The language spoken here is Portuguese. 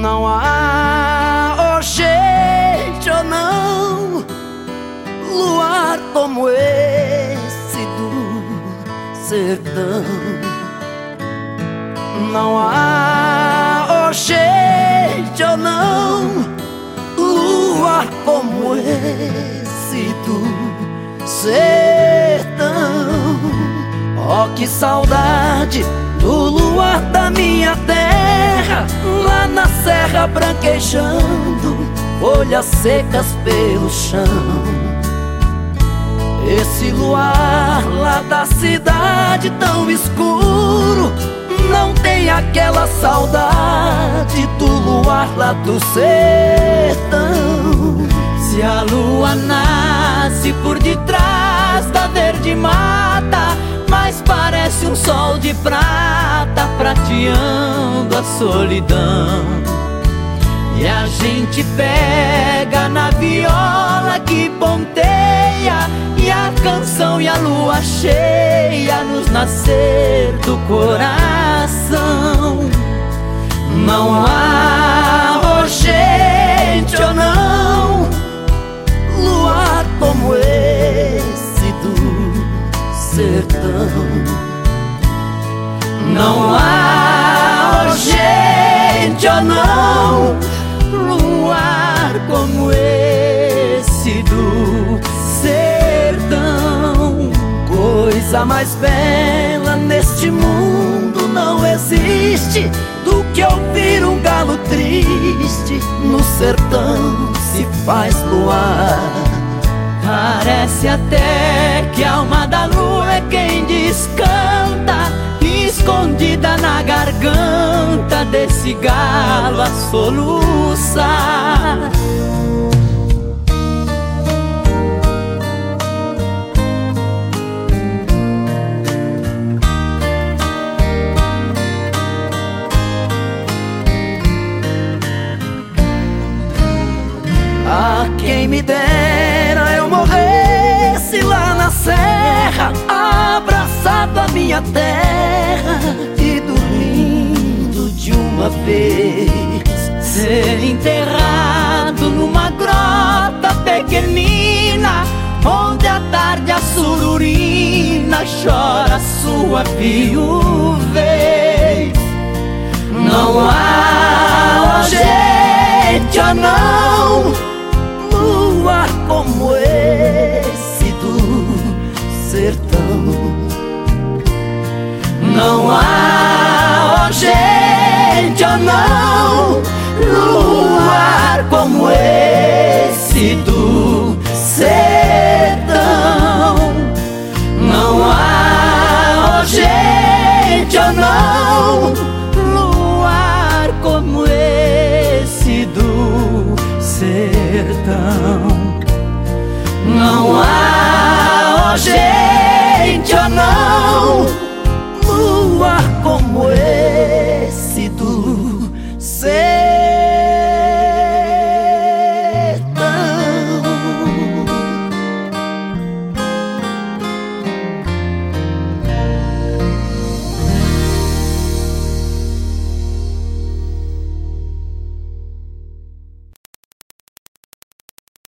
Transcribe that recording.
Não há, oh não Luar como esse do sertão. Não há, oh não Luar como esse do sertão. Oh, que saudade do luar da minha terra na serra branquejando Folhas secas pelo chão. Esse luar lá da cidade tão escuro Não tem aquela saudade do luar lá do sertão. Se a lua nasce por detrás da verde mata mas parece um sol de prata prateando a solidão. E a gente pega na viola que ponteia e a canção e a lua cheia nos nascer do coração. Não há, oh gente, ou não, luar como esse do sertão. Não há gente ou não luar como esse do sertão. Coisa mais bela neste mundo não existe do que ouvir um galo triste no sertão se faz luar. Parece até que a alma da lua é quem descanta desse galo a soluçar A quem me dera eu morresse lá na serra Abraçado à minha terra vez Ser enterrado numa grota pequenina Onde a tarde a sururina chora sua viuvez Não há, oh, gente, não luar como esse do sertão. Não há, Luar como esse do sertão. Não há, oh não, luar como esse do sertão. Não há, oh não.